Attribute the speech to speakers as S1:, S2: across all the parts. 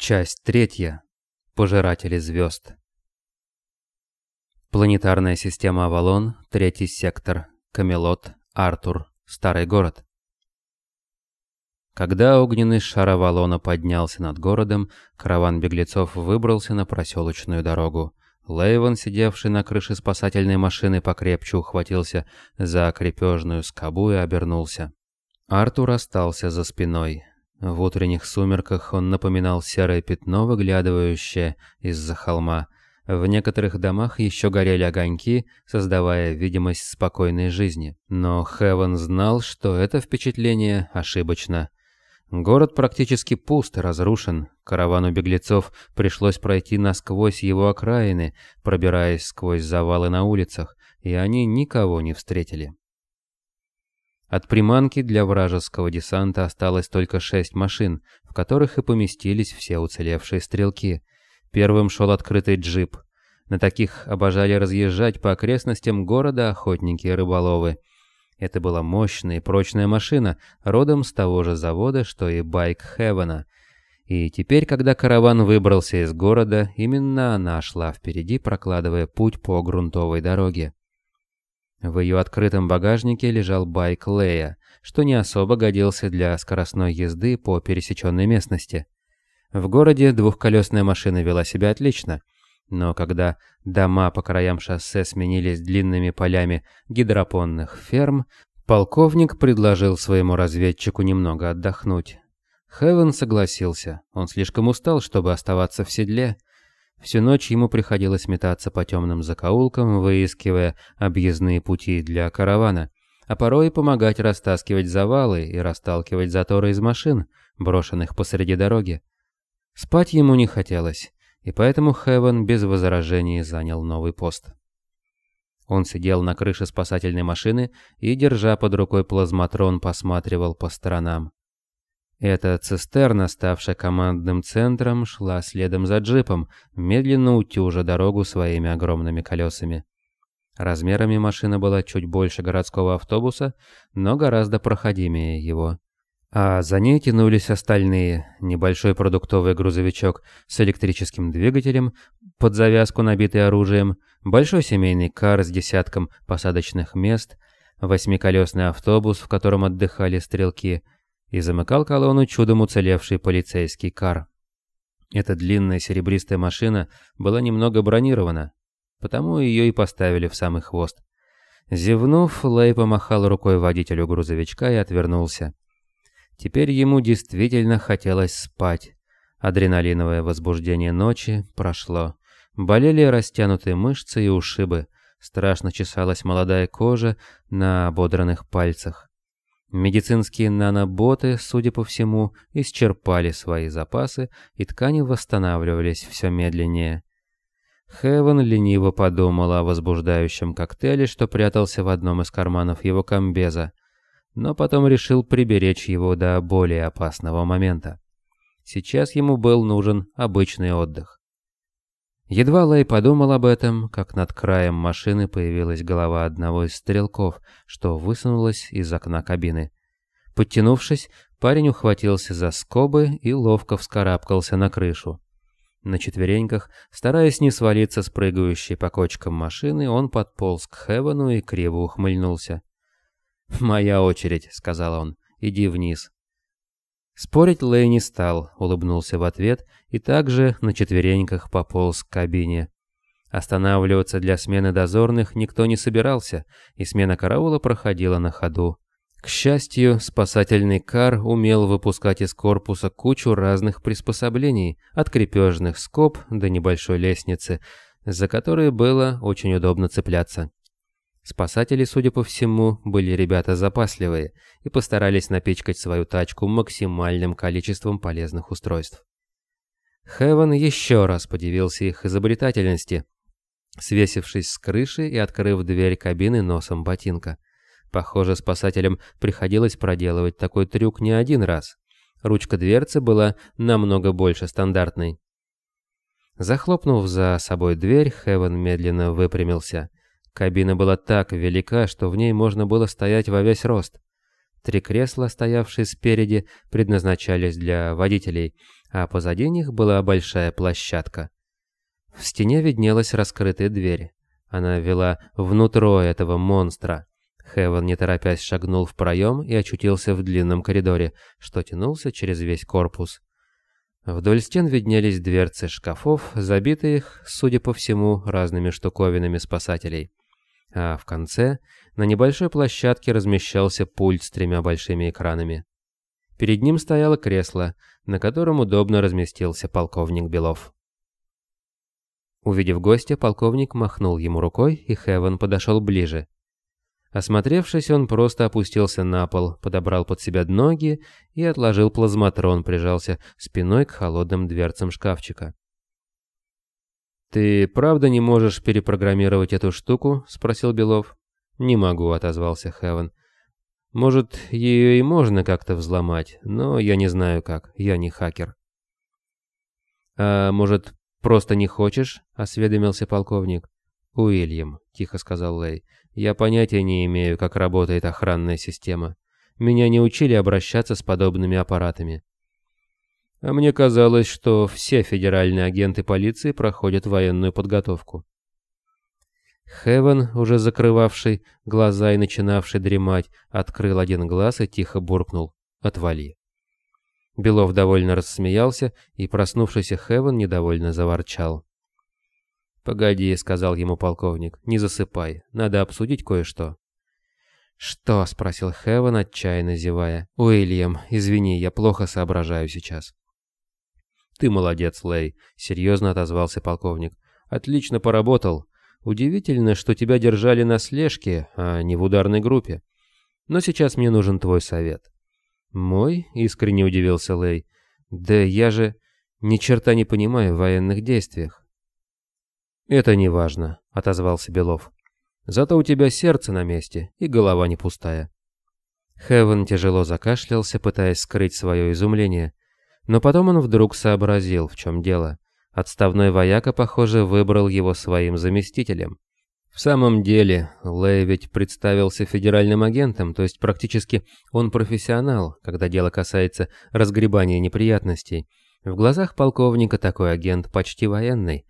S1: Часть третья. Пожиратели звезд. Планетарная система Авалон, третий сектор, Камелот, Артур, Старый город. Когда огненный шар Авалона поднялся над городом, караван беглецов выбрался на проселочную дорогу. Лейвен, сидевший на крыше спасательной машины, покрепче ухватился за крепежную скобу и обернулся. Артур остался за спиной. В утренних сумерках он напоминал серое пятно, выглядывающее из-за холма. В некоторых домах еще горели огоньки, создавая видимость спокойной жизни. Но Хевен знал, что это впечатление ошибочно. Город практически пуст и разрушен. Каравану беглецов пришлось пройти насквозь его окраины, пробираясь сквозь завалы на улицах, и они никого не встретили. От приманки для вражеского десанта осталось только шесть машин, в которых и поместились все уцелевшие стрелки. Первым шел открытый джип. На таких обожали разъезжать по окрестностям города охотники и рыболовы. Это была мощная и прочная машина, родом с того же завода, что и байк Хевена. И теперь, когда караван выбрался из города, именно она шла впереди, прокладывая путь по грунтовой дороге. В ее открытом багажнике лежал байк Лея, что не особо годился для скоростной езды по пересеченной местности. В городе двухколесная машина вела себя отлично, но когда дома по краям шоссе сменились длинными полями гидропонных ферм, полковник предложил своему разведчику немного отдохнуть. Хевен согласился, он слишком устал, чтобы оставаться в седле, Всю ночь ему приходилось метаться по темным закоулкам, выискивая объездные пути для каравана, а порой помогать растаскивать завалы и расталкивать заторы из машин, брошенных посреди дороги. Спать ему не хотелось, и поэтому Хевен без возражений занял новый пост. Он сидел на крыше спасательной машины и, держа под рукой плазматрон, посматривал по сторонам. Эта цистерна, ставшая командным центром, шла следом за джипом, медленно утюжа дорогу своими огромными колесами. Размерами машина была чуть больше городского автобуса, но гораздо проходимее его. А за ней тянулись остальные, небольшой продуктовый грузовичок с электрическим двигателем, под завязку набитый оружием, большой семейный кар с десятком посадочных мест, восьмиколесный автобус, в котором отдыхали стрелки – и замыкал колонну чудом уцелевший полицейский кар. Эта длинная серебристая машина была немного бронирована, потому ее и поставили в самый хвост. Зевнув, Лэй помахал рукой водителю грузовичка и отвернулся. Теперь ему действительно хотелось спать. Адреналиновое возбуждение ночи прошло. Болели растянутые мышцы и ушибы. Страшно чесалась молодая кожа на ободранных пальцах. Медицинские наноботы, судя по всему, исчерпали свои запасы, и ткани восстанавливались все медленнее. Хевен лениво подумал о возбуждающем коктейле, что прятался в одном из карманов его комбеза, но потом решил приберечь его до более опасного момента. Сейчас ему был нужен обычный отдых. Едва Лэй подумал об этом, как над краем машины появилась голова одного из стрелков, что высунулась из окна кабины. Подтянувшись, парень ухватился за скобы и ловко вскарабкался на крышу. На четвереньках, стараясь не свалиться с прыгающей по кочкам машины, он подполз к Хевану и криво ухмыльнулся. «Моя очередь», — сказал он, — «иди вниз». Спорить Лэй не стал, улыбнулся в ответ и также на четвереньках пополз к кабине. Останавливаться для смены дозорных никто не собирался, и смена караула проходила на ходу. К счастью, спасательный кар умел выпускать из корпуса кучу разных приспособлений, от крепежных скоб до небольшой лестницы, за которые было очень удобно цепляться. Спасатели, судя по всему, были ребята запасливые и постарались напичкать свою тачку максимальным количеством полезных устройств. Хевен еще раз подивился их изобретательности, свесившись с крыши и открыв дверь кабины носом ботинка. Похоже, спасателям приходилось проделывать такой трюк не один раз. Ручка дверцы была намного больше стандартной. Захлопнув за собой дверь, Хевен медленно выпрямился. Кабина была так велика, что в ней можно было стоять во весь рост. Три кресла, стоявшие спереди, предназначались для водителей, а позади них была большая площадка. В стене виднелась раскрытая дверь. Она вела внутрь этого монстра. Хевен, не торопясь, шагнул в проем и очутился в длинном коридоре, что тянулся через весь корпус. Вдоль стен виднелись дверцы шкафов, забитые их, судя по всему, разными штуковинами спасателей. А в конце на небольшой площадке размещался пульт с тремя большими экранами. Перед ним стояло кресло, на котором удобно разместился полковник Белов. Увидев гостя, полковник махнул ему рукой, и Хевен подошел ближе. Осмотревшись, он просто опустился на пол, подобрал под себя ноги и отложил плазматрон, прижался спиной к холодным дверцам шкафчика. «Ты правда не можешь перепрограммировать эту штуку?» — спросил Белов. «Не могу», — отозвался Хевен. «Может, ее и можно как-то взломать, но я не знаю как, я не хакер». «А может, просто не хочешь?» — осведомился полковник. «Уильям», — тихо сказал Лэй, — «я понятия не имею, как работает охранная система. Меня не учили обращаться с подобными аппаратами. А мне казалось, что все федеральные агенты полиции проходят военную подготовку. Хевен, уже закрывавший глаза и начинавший дремать, открыл один глаз и тихо буркнул «Отвали». Белов довольно рассмеялся, и проснувшийся Хевен недовольно заворчал. «Погоди», — сказал ему полковник, — «не засыпай, надо обсудить кое-что». «Что?» — спросил Хевен, отчаянно зевая. «Уильям, извини, я плохо соображаю сейчас». «Ты молодец, Лэй», — серьезно отозвался полковник. «Отлично поработал. Удивительно, что тебя держали на слежке, а не в ударной группе. Но сейчас мне нужен твой совет». «Мой?» — искренне удивился Лэй. «Да я же ни черта не понимаю в военных действиях». «Это не важно», — отозвался Белов. «Зато у тебя сердце на месте и голова не пустая». Хевен тяжело закашлялся, пытаясь скрыть свое изумление. Но потом он вдруг сообразил, в чем дело. Отставной вояка, похоже, выбрал его своим заместителем. В самом деле, Лэй ведь представился федеральным агентом, то есть практически он профессионал, когда дело касается разгребания неприятностей. В глазах полковника такой агент почти военный.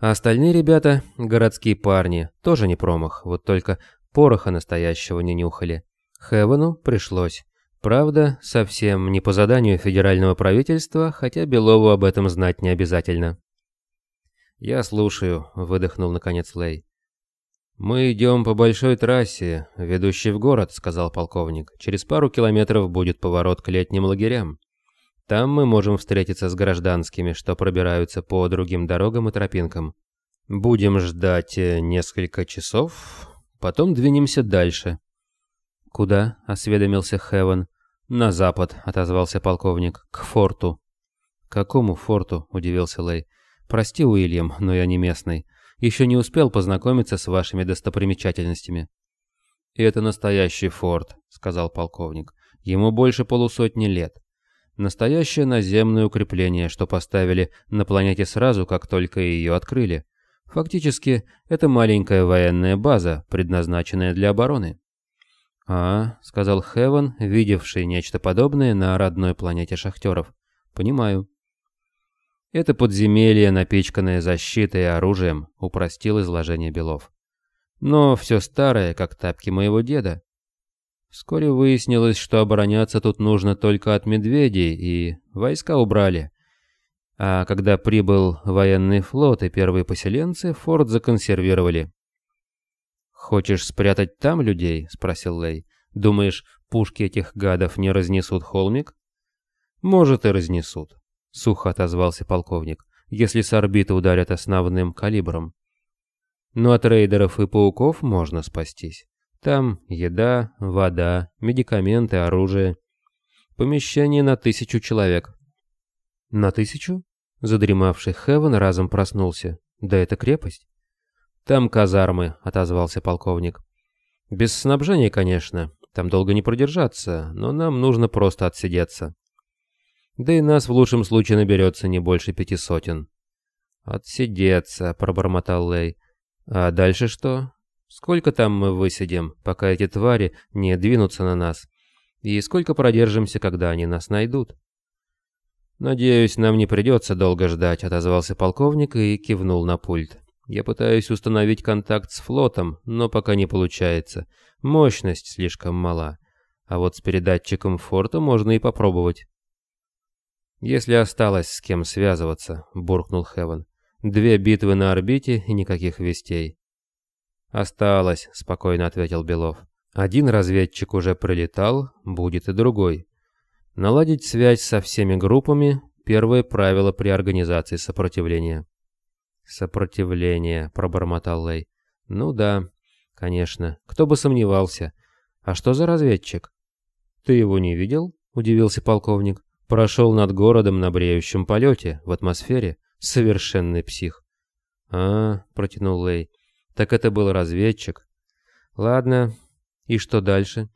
S1: А остальные ребята, городские парни, тоже не промах, вот только пороха настоящего не нюхали. Хевену пришлось. Правда, совсем не по заданию федерального правительства, хотя Белову об этом знать не обязательно. «Я слушаю», — выдохнул наконец Лей. «Мы идем по большой трассе, ведущей в город», — сказал полковник. «Через пару километров будет поворот к летним лагерям. Там мы можем встретиться с гражданскими, что пробираются по другим дорогам и тропинкам. Будем ждать э, несколько часов, потом двинемся дальше». «Куда?» — осведомился Хевен. «На запад», — отозвался полковник, — «к форту». «Какому форту?» — удивился Лэй. «Прости, Уильям, но я не местный. Еще не успел познакомиться с вашими достопримечательностями». «Это настоящий форт», — сказал полковник. «Ему больше полусотни лет. Настоящее наземное укрепление, что поставили на планете сразу, как только ее открыли. Фактически, это маленькая военная база, предназначенная для обороны». «А», — сказал Хевен, видевший нечто подобное на родной планете шахтеров. «Понимаю». «Это подземелье, напичканное защитой и оружием», — упростил изложение Белов. «Но все старое, как тапки моего деда. Вскоре выяснилось, что обороняться тут нужно только от медведей, и войска убрали. А когда прибыл военный флот и первые поселенцы, форт законсервировали. «Хочешь спрятать там людей?» — спросил Лей. «Думаешь, пушки этих гадов не разнесут холмик?» «Может, и разнесут», — сухо отозвался полковник, «если с орбиты ударят основным калибром. Но от рейдеров и пауков можно спастись. Там еда, вода, медикаменты, оружие. Помещение на тысячу человек». «На тысячу?» Задремавший Хевен разом проснулся. «Да это крепость». «Там казармы», — отозвался полковник. «Без снабжения, конечно. Там долго не продержаться, но нам нужно просто отсидеться. Да и нас в лучшем случае наберется не больше пяти сотен». «Отсидеться», — пробормотал Лей. «А дальше что? Сколько там мы высидим, пока эти твари не двинутся на нас? И сколько продержимся, когда они нас найдут?» «Надеюсь, нам не придется долго ждать», — отозвался полковник и кивнул на пульт. «Я пытаюсь установить контакт с флотом, но пока не получается. Мощность слишком мала. А вот с передатчиком форта можно и попробовать». «Если осталось с кем связываться», — буркнул Хевен. «Две битвы на орбите и никаких вестей». «Осталось», — спокойно ответил Белов. «Один разведчик уже прилетал, будет и другой. Наладить связь со всеми группами – первое правило при организации сопротивления». «Сопротивление», – пробормотал Лей. «Ну да, конечно, кто бы сомневался. А что за разведчик?» «Ты его не видел?» – удивился полковник. Прошел над городом на бреющем полете, в атмосфере. Совершенный псих. а протянул Лей. «Так это был разведчик». «Ладно, и что дальше?»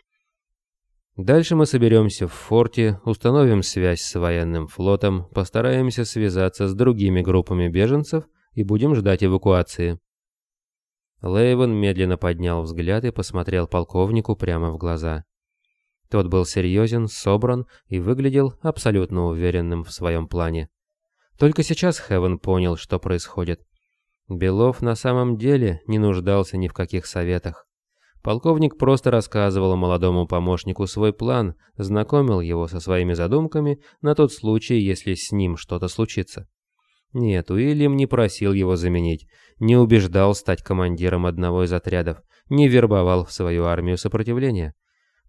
S1: «Дальше мы соберемся в форте, установим связь с военным флотом, постараемся связаться с другими группами беженцев и будем ждать эвакуации». Лейвен медленно поднял взгляд и посмотрел полковнику прямо в глаза. Тот был серьезен, собран и выглядел абсолютно уверенным в своем плане. Только сейчас Хевен понял, что происходит. Белов на самом деле не нуждался ни в каких советах. Полковник просто рассказывал молодому помощнику свой план, знакомил его со своими задумками на тот случай, если с ним что-то случится. Нет, Уильям не просил его заменить, не убеждал стать командиром одного из отрядов, не вербовал в свою армию сопротивления.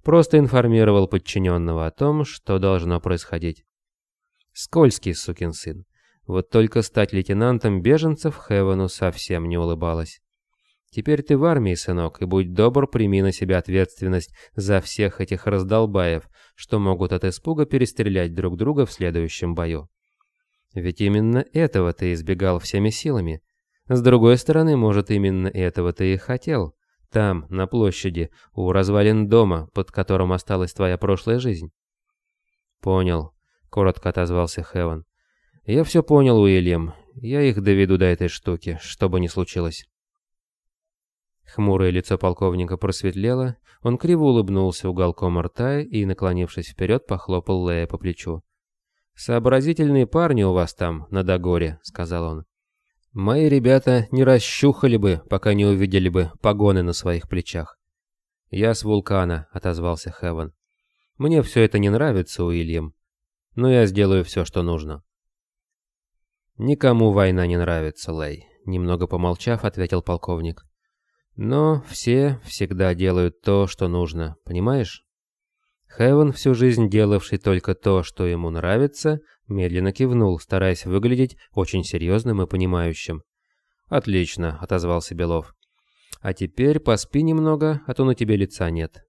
S1: Просто информировал подчиненного о том, что должно происходить. Скользкий сукин сын. Вот только стать лейтенантом беженцев Хевену совсем не улыбалось. Теперь ты в армии, сынок, и будь добр, прими на себя ответственность за всех этих раздолбаев, что могут от испуга перестрелять друг друга в следующем бою. Ведь именно этого ты избегал всеми силами. С другой стороны, может, именно этого ты и хотел. Там, на площади, у развалин дома, под которым осталась твоя прошлая жизнь. Понял, коротко отозвался Хевен. Я все понял, Уильям. Я их доведу до этой штуки, что бы ни случилось. Хмурое лицо полковника просветлело, он криво улыбнулся уголком рта и, наклонившись вперед, похлопал Лея по плечу. «Сообразительные парни у вас там, на Дагоре», — сказал он. Мои ребята не расщухали бы, пока не увидели бы погоны на своих плечах. «Я с вулкана», — отозвался Хевен. «Мне все это не нравится, Уильям, но я сделаю все, что нужно». «Никому война не нравится, Лей», — немного помолчав, ответил полковник. «Но все всегда делают то, что нужно, понимаешь?» Хевен, всю жизнь делавший только то, что ему нравится, медленно кивнул, стараясь выглядеть очень серьезным и понимающим. «Отлично», — отозвался Белов. «А теперь поспи немного, а то на тебе лица нет».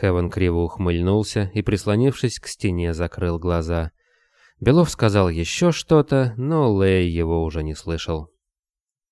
S1: Хевен криво ухмыльнулся и, прислонившись к стене, закрыл глаза. Белов сказал еще что-то, но Лэй его уже не слышал.